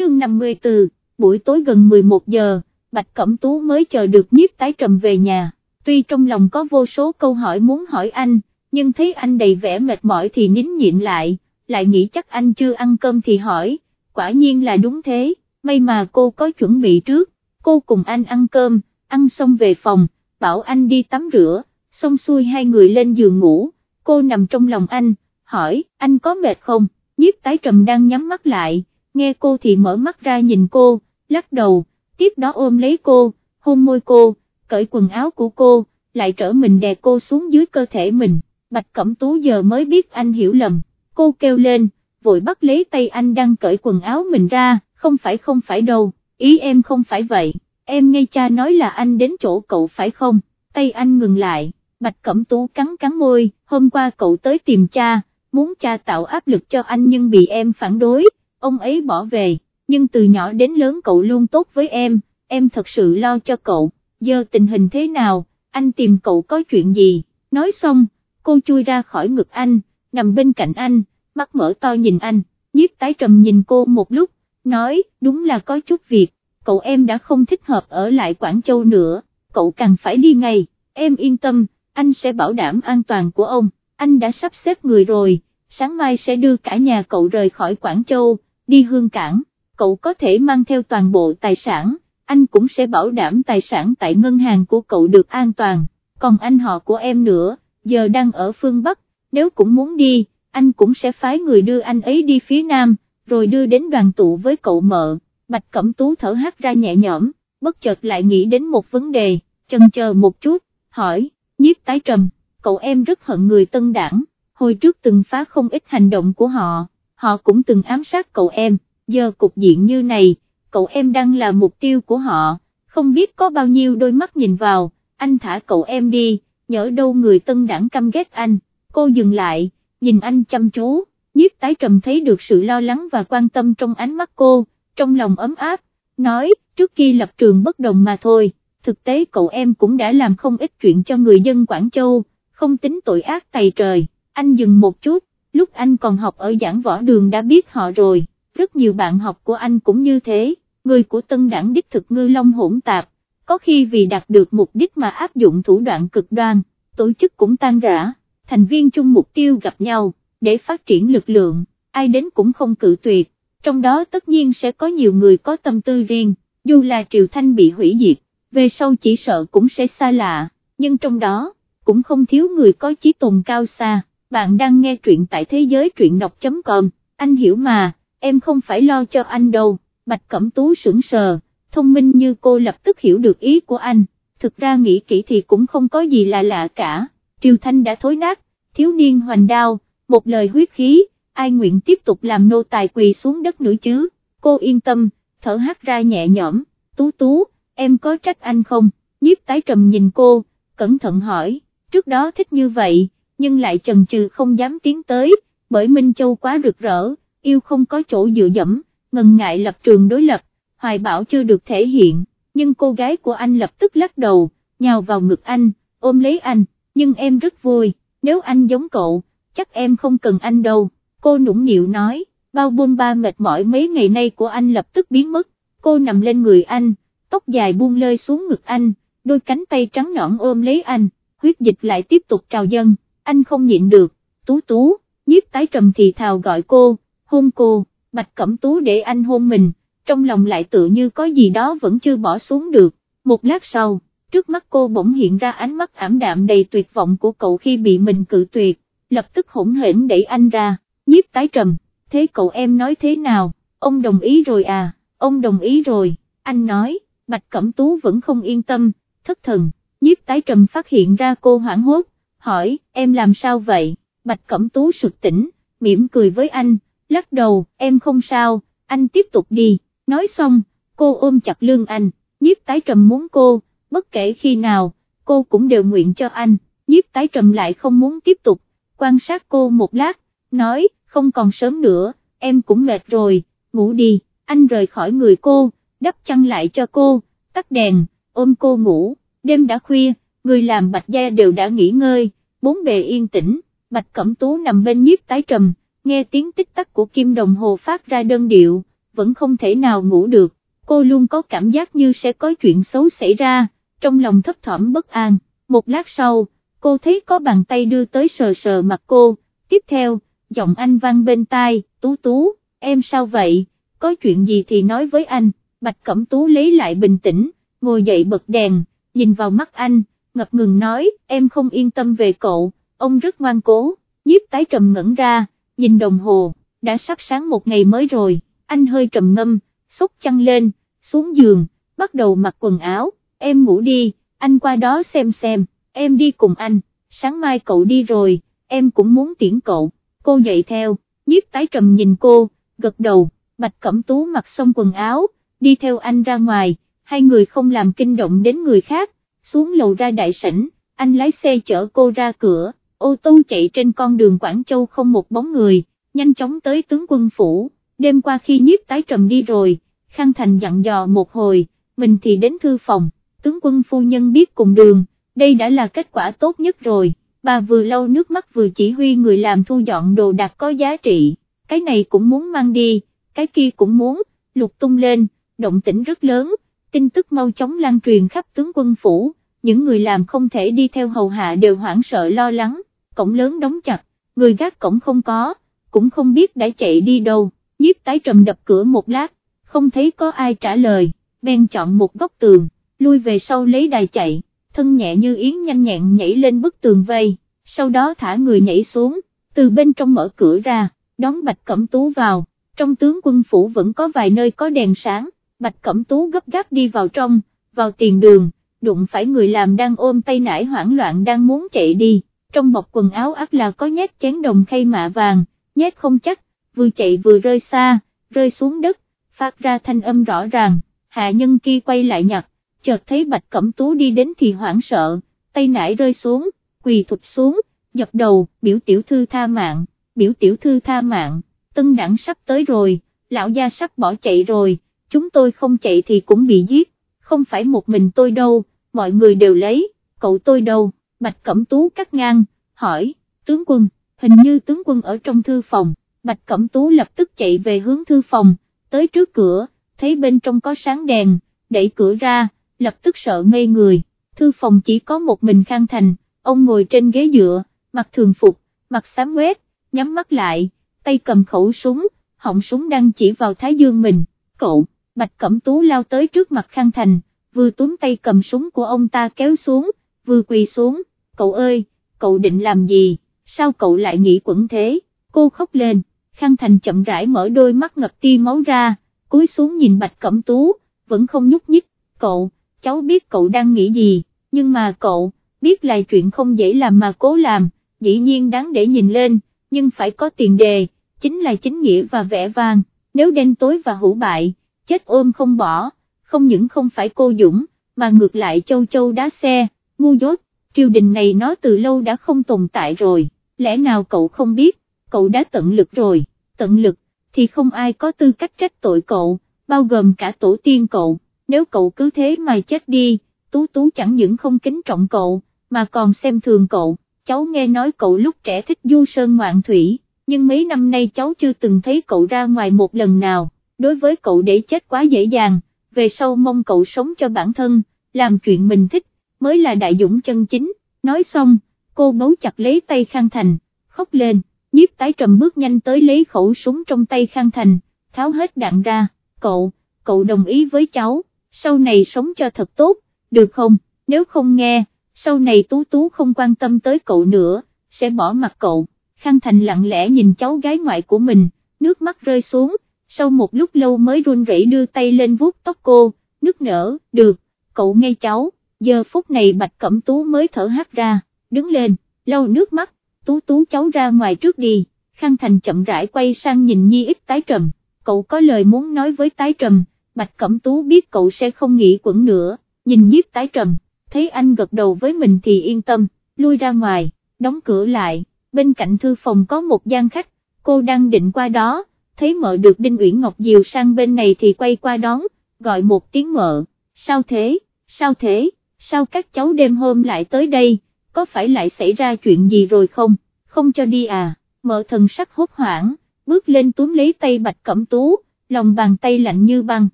chương 54, buổi tối gần 11 giờ, Bạch Cẩm Tú mới chờ được nhiếp tái trầm về nhà, tuy trong lòng có vô số câu hỏi muốn hỏi anh, nhưng thấy anh đầy vẻ mệt mỏi thì nín nhịn lại, lại nghĩ chắc anh chưa ăn cơm thì hỏi, quả nhiên là đúng thế, may mà cô có chuẩn bị trước, cô cùng anh ăn cơm, ăn xong về phòng, bảo anh đi tắm rửa, xong xuôi hai người lên giường ngủ, cô nằm trong lòng anh, hỏi, anh có mệt không, nhiếp tái trầm đang nhắm mắt lại, nghe cô thì mở mắt ra nhìn cô, lắc đầu, tiếp đó ôm lấy cô, hôn môi cô, cởi quần áo của cô, lại trở mình đè cô xuống dưới cơ thể mình, Bạch Cẩm Tú giờ mới biết anh hiểu lầm, cô kêu lên, vội bắt lấy tay anh đang cởi quần áo mình ra, không phải không phải đâu, ý em không phải vậy, em nghe cha nói là anh đến chỗ cậu phải không, tay anh ngừng lại, Bạch Cẩm Tú cắn cắn môi, hôm qua cậu tới tìm cha, muốn cha tạo áp lực cho anh nhưng bị em phản đối, ông ấy bỏ về, nhưng từ nhỏ đến lớn cậu luôn tốt với em, em thật sự lo cho cậu, giờ tình hình thế nào, anh tìm cậu có chuyện gì, nói xong, cô chui ra khỏi ngực anh, nằm bên cạnh anh, mắt mở to nhìn anh, nhiếp tái trầm nhìn cô một lúc, nói, đúng là có chút việc, cậu em đã không thích hợp ở lại Quảng Châu nữa, cậu càng phải đi ngay, em yên tâm, anh sẽ bảo đảm an toàn của ông, anh đã sắp xếp người rồi, sáng mai sẽ đưa cả nhà cậu rời khỏi Quảng Châu, đi hương cảng, cậu có thể mang theo toàn bộ tài sản, anh cũng sẽ bảo đảm tài sản tại ngân hàng của cậu được an toàn, còn anh họ của em nữa, giờ đang ở phương Bắc, nếu cũng muốn đi, anh cũng sẽ phái người đưa anh ấy đi phía Nam, rồi đưa đến đoàn tụ với cậu mợ, Bạch Cẩm Tú thở hắt ra nhẹ nhõm, bất chợt lại nghĩ đến một vấn đề, chần chờ một chút, hỏi, nhiếp tái trầm, cậu em rất hận người tân đảng, hồi trước từng phá không ít hành động của họ, họ cũng từng ám sát cậu em, giờ cục diện như này, cậu em đang là mục tiêu của họ, không biết có bao nhiêu đôi mắt nhìn vào, anh thả cậu em đi, nhỡ đâu người tân đảng căm ghét anh, cô dừng lại, nhìn anh chăm chú, nhiếp tái trầm thấy được sự lo lắng và quan tâm trong ánh mắt cô, trong lòng ấm áp, nói, trước khi lập trường bất đồng mà thôi, thực tế cậu em cũng đã làm không ít chuyện cho người dân Quảng Châu, không tính tội ác tày trời, anh dừng một chút, lúc anh còn học ở giảng võ đường đã biết họ rồi, rất nhiều bạn học của anh cũng như thế, người của tân đảng đích thực ngư long hỗn tạp, có khi vì đạt được mục đích mà áp dụng thủ đoạn cực đoan, tổ chức cũng tan rã, thành viên chung mục tiêu gặp nhau, để phát triển lực lượng, ai đến cũng không cự tuyệt, trong đó tất nhiên sẽ có nhiều người có tâm tư riêng, dù là Triều Thanh bị hủy diệt, về sau chỉ sợ cũng sẽ xa lạ, nhưng trong đó, cũng không thiếu người có chí tồn cao xa, bạn đang nghe truyện tại thế giới truyện đọc.com, anh hiểu mà, em không phải lo cho anh đâu, Bạch Cẩm Tú sững sờ, thông minh như cô lập tức hiểu được ý của anh, thực ra nghĩ kỹ thì cũng không có gì là lạ cả, Triều Thanh đã thối nát, thiếu niên hoành đao, một lời huyết khí, ai nguyện tiếp tục làm nô tài quỳ xuống đất nữa chứ, cô yên tâm, thở hắt ra nhẹ nhõm, tú tú, em có trách anh không, nhiếp tái trầm nhìn cô, cẩn thận hỏi, trước đó thích như vậy, nhưng lại chần chừ không dám tiến tới, bởi Minh Châu quá rực rỡ, yêu không có chỗ dựa dẫm, ngần ngại lập trường đối lập, hoài bảo chưa được thể hiện, nhưng cô gái của anh lập tức lắc đầu, nhào vào ngực anh, ôm lấy anh, nhưng em rất vui, nếu anh giống cậu, chắc em không cần anh đâu, cô nũng nịu nói, bao bôn ba mệt mỏi mấy ngày nay của anh lập tức biến mất, cô nằm lên người anh, tóc dài buông lơi xuống ngực anh, đôi cánh tay trắng nõn ôm lấy anh, huyết dịch lại tiếp tục trào dâng, anh không nhịn được, tú tú, nhiếp tái trầm thì thào gọi cô, hôn cô, bạch cẩm tú để anh hôn mình, trong lòng lại tự như có gì đó vẫn chưa bỏ xuống được, một lát sau, trước mắt cô bỗng hiện ra ánh mắt ảm đạm đầy tuyệt vọng của cậu khi bị mình cự tuyệt, lập tức hỗn hển đẩy anh ra, nhiếp tái trầm, thế cậu em nói thế nào, ông đồng ý rồi à, ông đồng ý rồi, anh nói, bạch cẩm tú vẫn không yên tâm, thất thần, nhiếp tái trầm phát hiện ra cô hoảng hốt, hỏi, em làm sao vậy, bạch cẩm tú sực tỉnh, mỉm cười với anh, lắc đầu, em không sao, anh tiếp tục đi, nói xong, cô ôm chặt lưng anh, nhiếp tái trầm muốn cô, bất kể khi nào, cô cũng đều nguyện cho anh, nhiếp tái trầm lại không muốn tiếp tục, quan sát cô một lát, nói, không còn sớm nữa, em cũng mệt rồi, ngủ đi, anh rời khỏi người cô, đắp chăn lại cho cô, tắt đèn, ôm cô ngủ, đêm đã khuya, người làm bạch gia đều đã nghỉ ngơi, bốn bề yên tĩnh, bạch cẩm tú nằm bên nhiếp tái trầm, nghe tiếng tích tắc của kim đồng hồ phát ra đơn điệu, vẫn không thể nào ngủ được, cô luôn có cảm giác như sẽ có chuyện xấu xảy ra, trong lòng thấp thỏm bất an, một lát sau, cô thấy có bàn tay đưa tới sờ sờ mặt cô, tiếp theo, giọng anh vang bên tai, tú tú, em sao vậy, có chuyện gì thì nói với anh, Bạch Cẩm Tú lấy lại bình tĩnh, ngồi dậy bật đèn, nhìn vào mắt anh, ngập ngừng nói, em không yên tâm về cậu, ông rất ngoan cố, nhiếp tái trầm ngẩn ra, nhìn đồng hồ, đã sắp sáng một ngày mới rồi, anh hơi trầm ngâm, xúc chăn lên, xuống giường, bắt đầu mặc quần áo, em ngủ đi, anh qua đó xem xem, em đi cùng anh, sáng mai cậu đi rồi, em cũng muốn tiễn cậu, cô dậy theo, nhiếp tái trầm nhìn cô, gật đầu, bạch cẩm tú mặc xong quần áo, đi theo anh ra ngoài, hai người không làm kinh động đến người khác, xuống lầu ra đại sảnh, anh lái xe chở cô ra cửa, ô tô chạy trên con đường Quảng Châu không một bóng người, nhanh chóng tới tướng quân phủ, đêm qua khi nhiếp tái trầm đi rồi, Khang Thành dặn dò một hồi, mình thì đến thư phòng, tướng quân phu nhân biết cùng đường, đây đã là kết quả tốt nhất rồi, bà vừa lau nước mắt vừa chỉ huy người làm thu dọn đồ đạc có giá trị, cái này cũng muốn mang đi, cái kia cũng muốn, lục tung lên, động tĩnh rất lớn, tin tức mau chóng lan truyền khắp tướng quân phủ, những người làm không thể đi theo hầu hạ đều hoảng sợ lo lắng, cổng lớn đóng chặt, người gác cổng không có, cũng không biết đã chạy đi đâu, nhiếp tái trầm đập cửa một lát, không thấy có ai trả lời, bèn chọn một góc tường, lui về sau lấy đài chạy, thân nhẹ như yến nhanh nhẹn nhảy lên bức tường vây, sau đó thả người nhảy xuống, từ bên trong mở cửa ra, đón Bạch Cẩm Tú vào, trong tướng quân phủ vẫn có vài nơi có đèn sáng, Bạch Cẩm Tú gấp gáp đi vào trong, vào tiền đường, đụng phải người làm đang ôm tay nải hoảng loạn đang muốn chạy đi, trong bọc quần áo ắt là có nhét chén đồng khay mạ vàng, nhét không chắc, vừa chạy vừa rơi xa, rơi xuống đất, phát ra thanh âm rõ ràng, hạ nhân kia quay lại nhặt, chợt thấy Bạch Cẩm Tú đi đến thì hoảng sợ, tay nải rơi xuống, quỳ thụt xuống, dập đầu, biểu tiểu thư tha mạng, biểu tiểu thư tha mạng, tân đảng sắp tới rồi, lão gia sắp bỏ chạy rồi, chúng tôi không chạy thì cũng bị giết, không phải một mình tôi đâu, mọi người đều lấy, cậu tôi đâu, Bạch Cẩm Tú cắt ngang, hỏi, tướng quân, hình như tướng quân ở trong thư phòng, Bạch Cẩm Tú lập tức chạy về hướng thư phòng, tới trước cửa, thấy bên trong có sáng đèn, đẩy cửa ra, lập tức sợ ngây người, thư phòng chỉ có một mình Khang Thành, ông ngồi trên ghế dựa, mặc thường phục, mặt xám quét, nhắm mắt lại, tay cầm khẩu súng, họng súng đang chỉ vào thái dương mình, cậu, Bạch Cẩm Tú lao tới trước mặt Khang Thành, vừa túm tay cầm súng của ông ta kéo xuống, vừa quỳ xuống, cậu ơi, cậu định làm gì, sao cậu lại nghĩ quẩn thế, cô khóc lên, Khang Thành chậm rãi mở đôi mắt ngập ti máu ra, cúi xuống nhìn Bạch Cẩm Tú, vẫn không nhúc nhích, cậu, cháu biết cậu đang nghĩ gì, nhưng mà cậu, biết là chuyện không dễ làm mà cố làm, dĩ nhiên đáng để nhìn lên, nhưng phải có tiền đề, chính là chính nghĩa và vẻ vang, nếu đen tối và hữu bại, chết ôm không bỏ, không những không phải cô Dũng, mà ngược lại châu châu đá xe, ngu dốt, triều đình này nó từ lâu đã không tồn tại rồi, lẽ nào cậu không biết, cậu đã tận lực rồi, tận lực, thì không ai có tư cách trách tội cậu, bao gồm cả tổ tiên cậu, nếu cậu cứ thế mà chết đi, tú tú chẳng những không kính trọng cậu, mà còn xem thường cậu, cháu nghe nói cậu lúc trẻ thích du sơn ngoạn thủy, nhưng mấy năm nay cháu chưa từng thấy cậu ra ngoài một lần nào, đối với cậu để chết quá dễ dàng, về sau mong cậu sống cho bản thân, làm chuyện mình thích, mới là đại dũng chân chính, nói xong, cô bấu chặt lấy tay Khang Thành, khóc lên, nhiếp tái trầm bước nhanh tới lấy khẩu súng trong tay Khang Thành, tháo hết đạn ra, cậu, cậu đồng ý với cháu, sau này sống cho thật tốt, được không, nếu không nghe, sau này Tú Tú không quan tâm tới cậu nữa, sẽ bỏ mặt cậu, Khang Thành lặng lẽ nhìn cháu gái ngoại của mình, nước mắt rơi xuống, sau một lúc lâu mới run rẩy đưa tay lên vuốt tóc cô, nước nở, được, cậu nghe cháu, giờ phút này Bạch Cẩm Tú mới thở hắt ra, đứng lên, lau nước mắt, Tú Tú cháu ra ngoài trước đi, Khang Thành chậm rãi quay sang nhìn Nhi ít tái trầm, cậu có lời muốn nói với tái trầm, Bạch Cẩm Tú biết cậu sẽ không nghĩ quẩn nữa, nhìn nhiếp tái trầm, thấy anh gật đầu với mình thì yên tâm, lui ra ngoài, đóng cửa lại, bên cạnh thư phòng có một gian khách, cô đang định qua đó, thấy mợ được Đinh Uyển Ngọc Diều sang bên này thì quay qua đón, gọi một tiếng mợ, sao thế, sao thế, sao các cháu đêm hôm lại tới đây, có phải lại xảy ra chuyện gì rồi không, không cho đi à, mợ thần sắc hốt hoảng, bước lên túm lấy tay Bạch Cẩm Tú, lòng bàn tay lạnh như băng,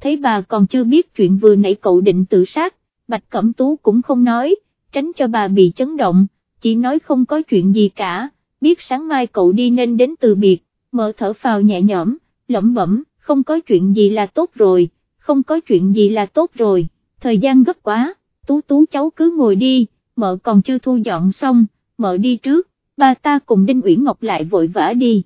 thấy bà còn chưa biết chuyện vừa nãy cậu định tự sát, Bạch Cẩm Tú cũng không nói, tránh cho bà bị chấn động, chỉ nói không có chuyện gì cả, biết sáng mai cậu đi nên đến từ biệt, mở thở phào nhẹ nhõm, lẩm bẩm, không có chuyện gì là tốt rồi, không có chuyện gì là tốt rồi, thời gian gấp quá, Tú Tú cháu cứ ngồi đi, mợ còn chưa thu dọn xong, mợ đi trước, ba ta cùng Đinh Uyển Ngọc lại vội vã đi.